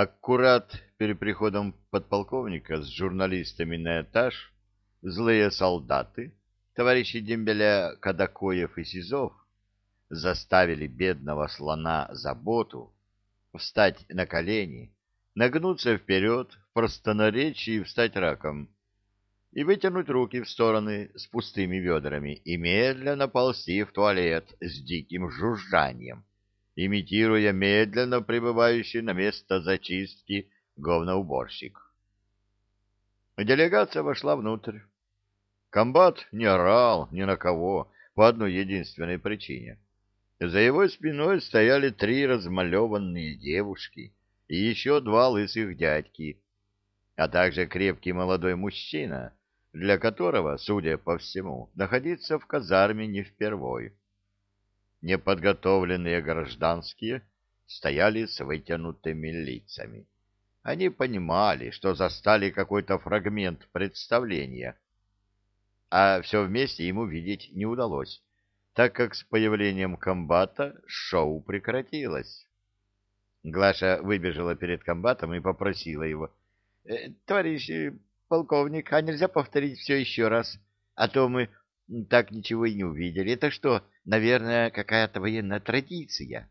Аккурат перед приходом подполковника с журналистами на этаж злые солдаты, товарищи Дембеля Кадакоев и Сизов, заставили бедного слона Заботу встать на колени, нагнуться вперед, в простонаречии встать раком и вытянуть руки в стороны с пустыми ведрами и медленно ползти в туалет с диким жужжанием, имитируя медленно прибывающий на место зачистки говноуборщик. Делегация вошла внутрь. Комбат не орал ни на кого по одной единственной причине. За его спиной стояли три размалеванные девушки и еще два лысых дядьки, а также крепкий молодой мужчина, для которого, судя по всему, находиться в казарме не впервой. Неподготовленные гражданские стояли с вытянутыми лицами. Они понимали, что застали какой-то фрагмент представления, а все вместе ему видеть не удалось, так как с появлением комбата шоу прекратилось. Глаша выбежала перед комбатом и попросила его. «Э, — Товарищ полковник, а нельзя повторить все еще раз? А то мы так ничего и не увидели. Это что, наверное, какая-то военная традиция?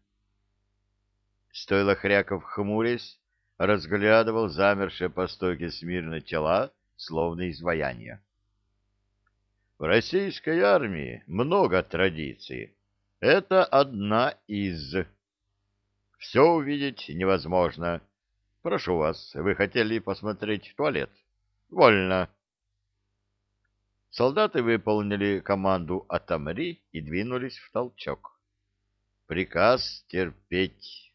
Стоило Хряков хмурясь, разглядывал замершие по стойке смирно тела, словно изваяния. В российской армии много традиций. Это одна из. Все увидеть невозможно. Прошу вас, вы хотели посмотреть туалет? Вольно. Солдаты выполнили команду «Отомри» и двинулись в толчок. Приказ терпеть.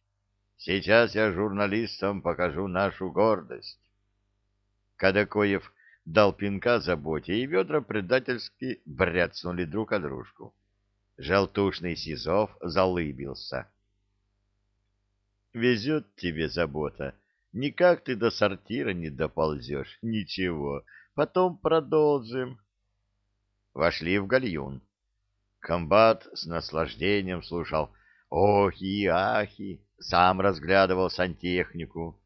Сейчас я журналистам покажу нашу гордость. Кадакоев дал пинка заботе, и ведра предательски бряцнули друг о дружку. Желтушный Сизов залыбился. «Везет тебе забота. Никак ты до сортира не доползешь. Ничего, потом продолжим». Вошли в гальюн. Комбат с наслаждением слушал охи и ахи, сам разглядывал сантехнику.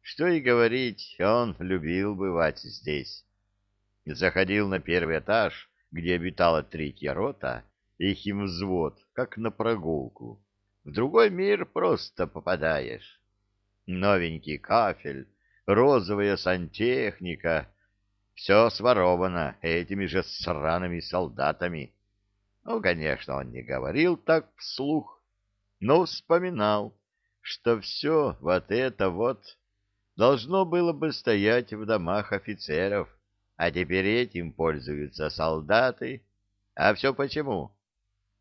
Что и говорить, он любил бывать здесь. Заходил на первый этаж, где обитала третья рота, и химвзвод, как на прогулку. В другой мир просто попадаешь. Новенький кафель, розовая сантехника — все своровано этими же сраными солдатами. Ну, конечно, он не говорил так вслух, но вспоминал, что все вот это вот должно было бы стоять в домах офицеров, а теперь этим пользуются солдаты. А все почему?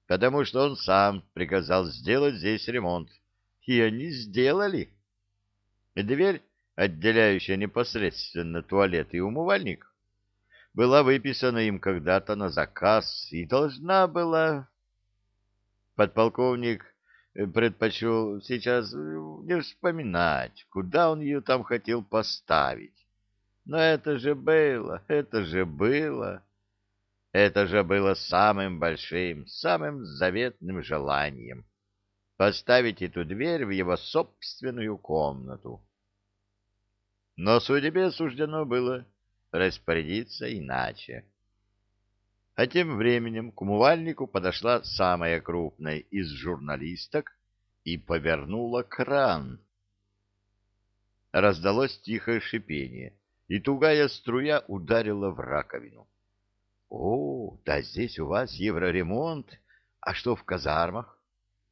Потому что он сам приказал сделать здесь ремонт. И они сделали. Дверь, отделяющая непосредственно туалет и умывальник, была выписана им когда-то на заказ и должна была... Подполковник Э, предпочел сейчас э, не вспоминать, куда он ее там хотел поставить. Но это же было, это же было, это же было самым большим, самым заветным желанием — поставить эту дверь в его собственную комнату. Но судьбе суждено было распорядиться иначе. А тем временем к умывальнику подошла самая крупная из журналисток и повернула кран. Раздалось тихое шипение, и тугая струя ударила в раковину. — О, да здесь у вас евроремонт. А что в казармах?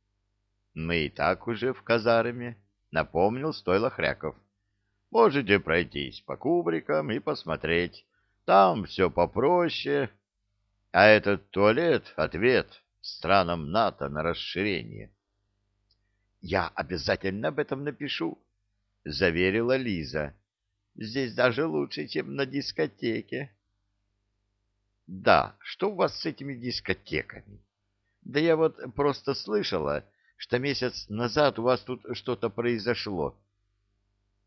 — Мы и так уже в казарме, — напомнил стойло Хряков. — Можете пройтись по кубрикам и посмотреть. Там все попроще. А этот туалет — ответ странам НАТО на расширение. — Я обязательно об этом напишу, — заверила Лиза. — Здесь даже лучше, чем на дискотеке. — Да, что у вас с этими дискотеками? Да я вот просто слышала, что месяц назад у вас тут что-то произошло.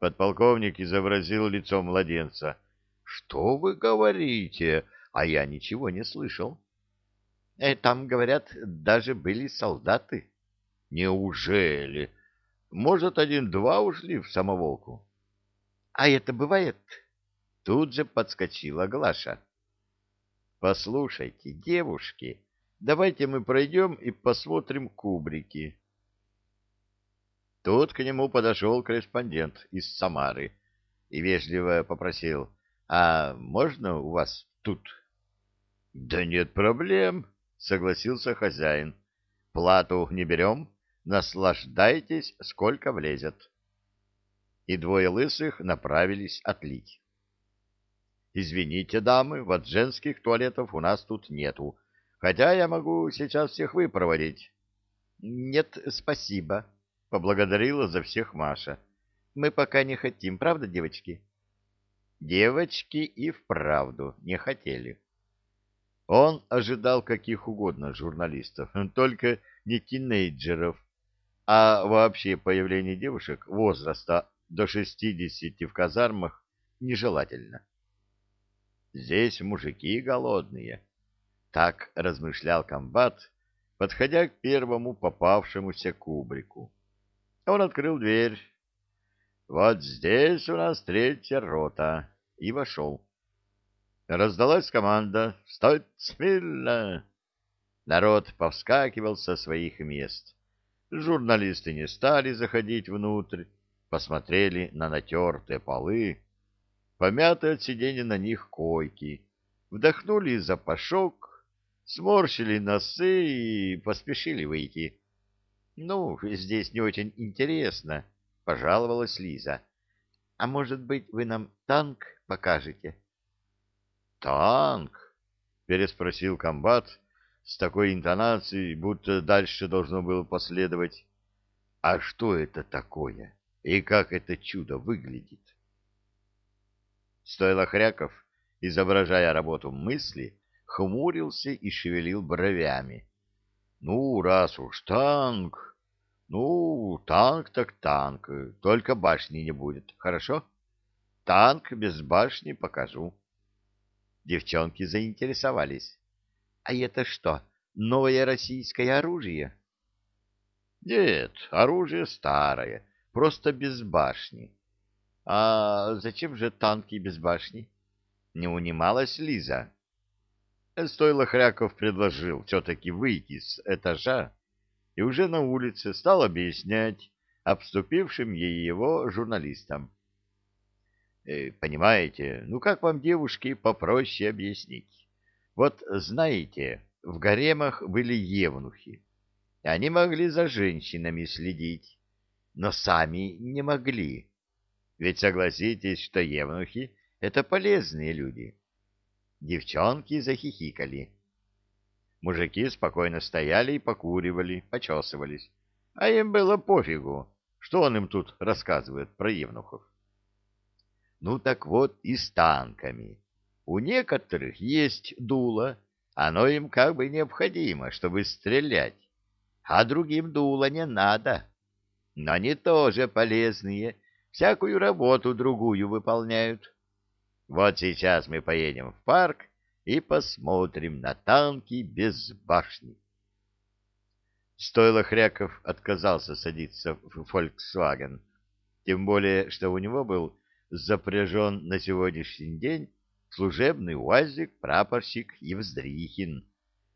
Подполковник изобразил лицо младенца. — Что вы говорите? — а я ничего не слышал. Э, там, говорят, даже были солдаты. Неужели? Может, один-два ушли в самоволку. — А это бывает? Тут же подскочила Глаша. — Послушайте, девушки, давайте мы пройдем и посмотрим кубрики. Тут к нему подошел корреспондент из Самары и вежливо попросил, «А можно у вас тут?» «Да нет проблем», — согласился хозяин. «Плату не берем, наслаждайтесь, сколько влезет». И двое лысых направились отлить. «Извините, дамы, вот женских туалетов у нас тут нету, хотя я могу сейчас всех выпроводить». «Нет, спасибо», поблагодарила за всех Маша. Мы пока не хотим, правда, девочки? Девочки и вправду не хотели. Он ожидал каких угодно журналистов, только не тинейджеров, а вообще появление девушек возраста до шестидесяти в казармах нежелательно. Здесь мужики голодные. Так размышлял комбат, подходя к первому попавшемуся кубрику. Он открыл дверь. «Вот здесь у нас третья рота» и вошел. Раздалась команда «Встать смирно!» Народ повскакивал со своих мест. Журналисты не стали заходить внутрь, посмотрели на натертые полы, помятые от сидения на них койки, вдохнули запашок, сморщили носы и поспешили выйти. — Ну, здесь не очень интересно, — пожаловалась Лиза. — А может быть, вы нам танк покажете? — Танк? — переспросил комбат с такой интонацией, будто дальше должно было последовать. — А что это такое? И как это чудо выглядит? Стоило Хряков, изображая работу мысли, хмурился и шевелил бровями. — ну, раз уж танк... Ну, танк так танк, только башни не будет, хорошо? Танк без башни покажу. Девчонки заинтересовались. А это что, новое российское оружие? Нет, оружие старое, просто без башни. А зачем же танки без башни? Не унималась Лиза. Стоило Хряков предложил все-таки выйти с этажа, и уже на улице стал объяснять обступившим его журналистам. «Э, «Понимаете, ну как вам, девушки, попроще объяснить? Вот знаете, в гаремах были евнухи. Они могли за женщинами следить, но сами не могли. Ведь согласитесь, что евнухи — это полезные люди». Девчонки захихикали. Мужики спокойно стояли и покуривали, почесывались. А им было пофигу, что он им тут рассказывает про евнухов. Ну так вот и с танками. У некоторых есть дуло, оно им как бы необходимо, чтобы стрелять, а другим дуло не надо. Но они тоже полезные, всякую работу другую выполняют. Вот сейчас мы поедем в парк и посмотрим на танки без башни. Стоило Хряков отказался садиться в «Фольксваген», тем более, что у него был запряжен на сегодняшний день служебный УАЗик-прапорщик Евздрихин,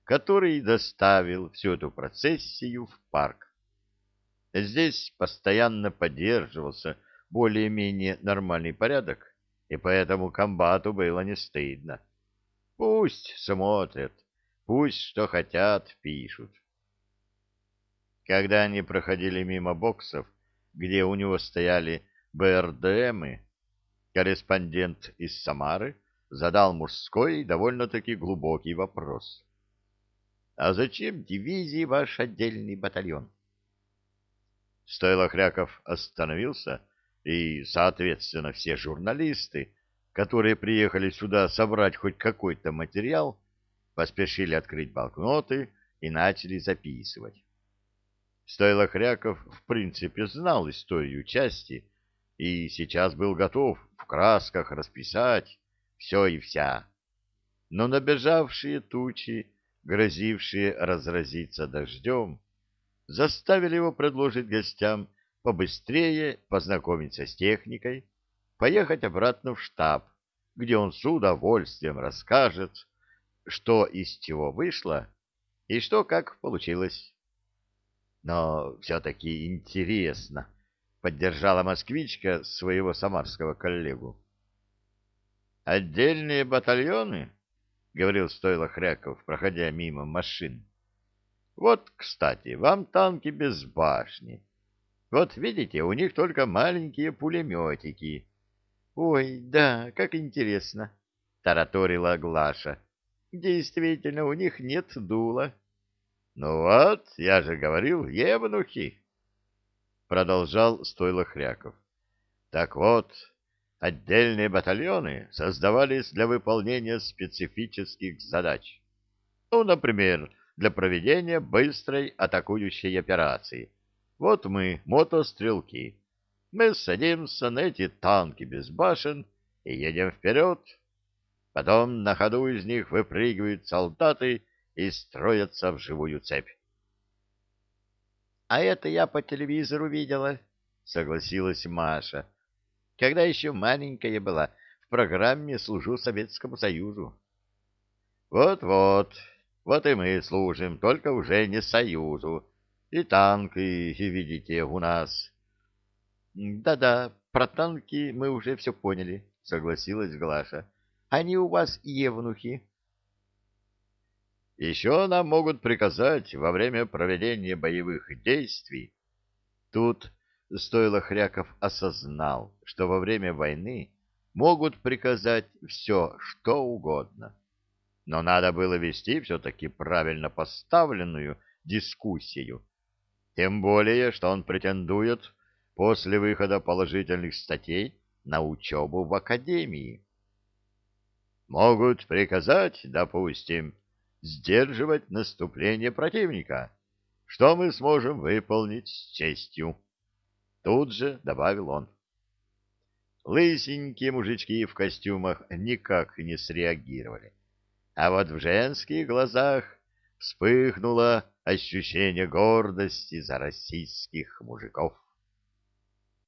который доставил всю эту процессию в парк. Здесь постоянно поддерживался более-менее нормальный порядок, и поэтому комбату было не стыдно. Пусть смотрят, пусть что хотят пишут. Когда они проходили мимо боксов, где у него стояли БРДМы, корреспондент из Самары задал мужской довольно-таки глубокий вопрос. «А зачем дивизии ваш отдельный батальон?» Стоило Хряков остановился, и, соответственно, все журналисты, которые приехали сюда собрать хоть какой-то материал, поспешили открыть блокноты и начали записывать. Стоило Хряков, в принципе, знал историю части и сейчас был готов в красках расписать все и вся. Но набежавшие тучи, грозившие разразиться дождем, заставили его предложить гостям побыстрее познакомиться с техникой, поехать обратно в штаб, где он с удовольствием расскажет, что из чего вышло и что как получилось. Но все-таки интересно, поддержала москвичка своего самарского коллегу. Отдельные батальоны, говорил стойло Хряков, проходя мимо машин. Вот, кстати, вам танки без башни. Вот видите, у них только маленькие пулеметики. Ой, да, как интересно, тараторила Глаша. Действительно, у них нет дула. Ну вот, я же говорил, евнухи, продолжал стойло Хряков. Так вот, отдельные батальоны создавались для выполнения специфических задач. Ну, например, для проведения быстрой атакующей операции. Вот мы, мотострелки. Мы садимся на эти танки без башен и едем вперед. Потом на ходу из них выпрыгивают солдаты и строятся в живую цепь. — А это я по телевизору видела, — согласилась Маша. — Когда еще маленькая была, в программе «Служу Советскому Союзу». Вот-вот, вот и мы служим, только уже не Союзу. И танки, видите, у нас. Да-да, про танки мы уже все поняли, согласилась Глаша. Они у вас евнухи. Еще нам могут приказать во время проведения боевых действий. Тут стоило Хряков осознал, что во время войны могут приказать все, что угодно но надо было вести все-таки правильно поставленную дискуссию, тем более, что он претендует после выхода положительных статей на учебу в академии. Могут приказать, допустим, сдерживать наступление противника, что мы сможем выполнить с честью. Тут же добавил он. Лысенькие мужички в костюмах никак не среагировали а вот в женских глазах вспыхнуло ощущение гордости за российских мужиков.